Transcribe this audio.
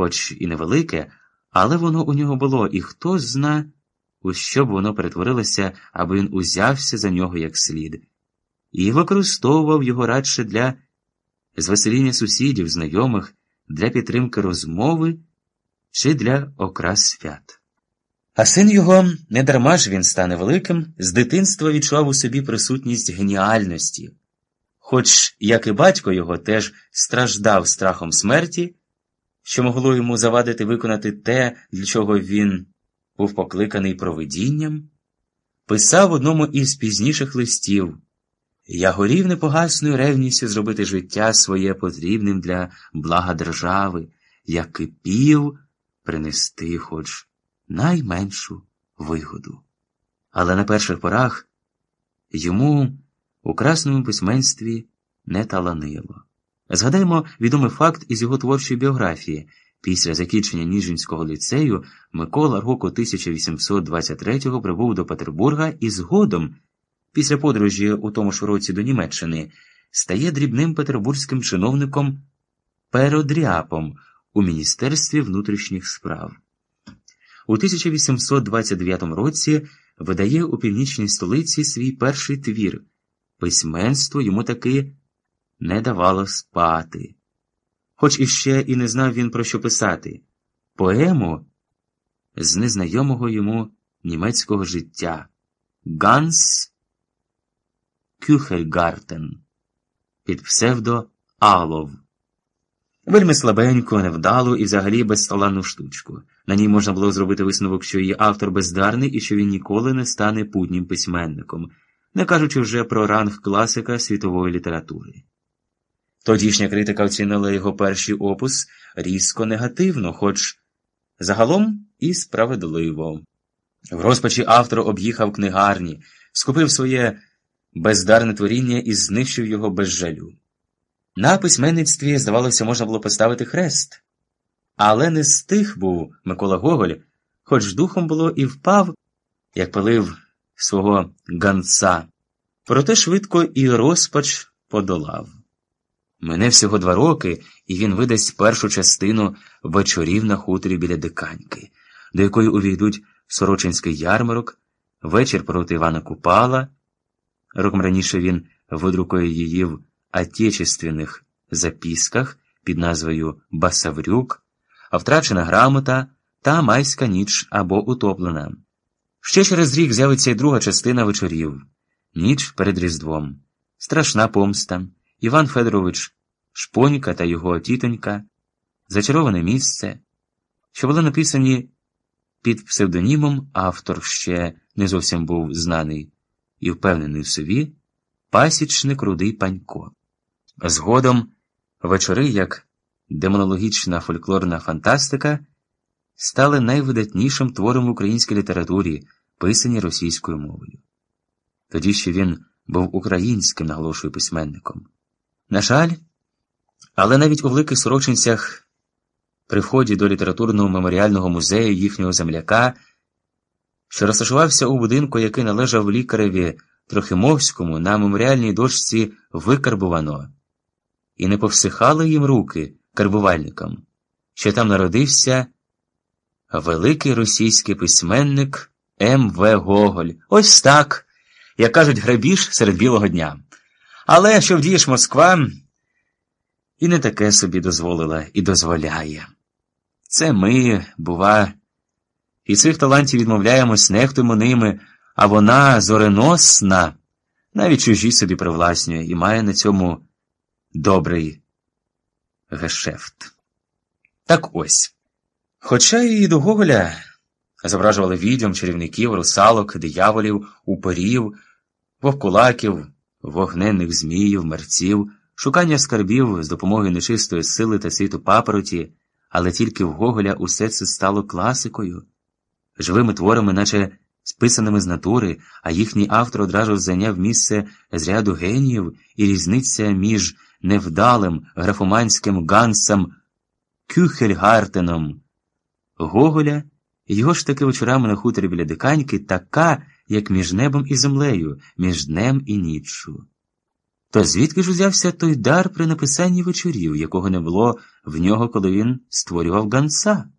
хоч і невелике, але воно у нього було, і хто зна, у що б воно перетворилося, аби він узявся за нього як слід, і використовував його радше для звесеління сусідів, знайомих, для підтримки розмови чи для окрас свят. А син його, не дарма ж він стане великим, з дитинства відчував у собі присутність геніальності, хоч, як і батько його, теж страждав страхом смерті, що могло йому завадити виконати те, для чого він був покликаний провидінням, писав в одному із пізніших листів Я горів непогасною ревністю зробити життя своє потрібним для блага держави, як кипів принести хоч найменшу вигоду. Але на перших порах йому у красному письменстві не таланило. Згадаймо відомий факт із його творчої біографії. Після закінчення Ніжинського ліцею Микола року 1823-го прибув до Петербурга і згодом, після подорожі у тому ж році до Німеччини, стає дрібним петербурзьким чиновником перодряпом у Міністерстві внутрішніх справ. У 1829 році видає у північній столиці свій перший твір. Письменство йому таки не давало спати. Хоч іще і не знав він про що писати поему з незнайомого йому німецького життя Ганс Кюхельгартен під псевдо Алов. Вельми слабеньку, невдалу і взагалі безсталанну штучку. На ній можна було зробити висновок, що її автор бездарний і що він ніколи не стане путнім письменником, не кажучи вже про ранг класика світової літератури. Тодішня критика оцінила його перший опус різко негативно, хоч загалом і справедливо. В розпачі автор об'їхав книгарні, скупив своє бездарне творіння і знищив його без жалю. На письменництві, здавалося, можна було поставити хрест. Але не з тих був Микола Гоголь, хоч духом було і впав, як палив свого ганца. Проте швидко і розпач подолав. Мене всього два роки, і він видасть першу частину вечорів на хуторі біля диканьки, до якої увійдуть сорочинський ярмарок, вечір проти Івана Купала. Роком раніше він видрукує її в отечественних записках під назвою Басаврюк, а втрачена грамота та майська ніч або утоплена. Ще через рік з'явиться й друга частина вечорів ніч перед Різдвом, страшна помста. Іван Федорович Шпонька та його тітонька, зачароване місце, що були написані під псевдонімом, автор ще не зовсім був знаний і впевнений в собі, пасічник рудий панько. Згодом вечори, як демонологічна фольклорна фантастика, стали найвидатнішим твором в українській літературі, писані російською мовою. Тоді ще він був українським наголошую письменником. На жаль, але навіть у великих сорочинцях, при вході до літературного меморіального музею їхнього земляка, що розташувався у будинку, який належав лікареві Трохимовському, на меморіальній дошці викарбувано, і не повсихали їм руки карбувальникам, що там народився великий російський письменник М. В. Гоголь. Ось так, як кажуть, грабіж серед білого дня. Але що вдієш Москва, і не таке собі дозволила і дозволяє. Це ми, бува, і цих талантів відмовляємось, нехтуємо ними, а вона зореносна, навіть чужі собі привласнює і має на цьому добрий гешефт. Так ось. Хоча і до Гоголя зображували відьом, чарівників, русалок, дияволів, упорів, вовкулаків, вогненних зміїв, мерців, шукання скарбів з допомогою нечистої сили та світу папороті, але тільки в Гоголя усе це стало класикою, живими творами, наче списаними з натури, а їхній автор одразу зайняв місце з ряду геніїв і різниця між невдалим графоманським Гансом Кюхельгартеном Гоголя його ж таки вечорами на хуторі біля диканьки така, як між небом і землею, між днем і ніччю. То звідки ж узявся той дар при написанні вечорів, якого не було в нього, коли він створював ганца?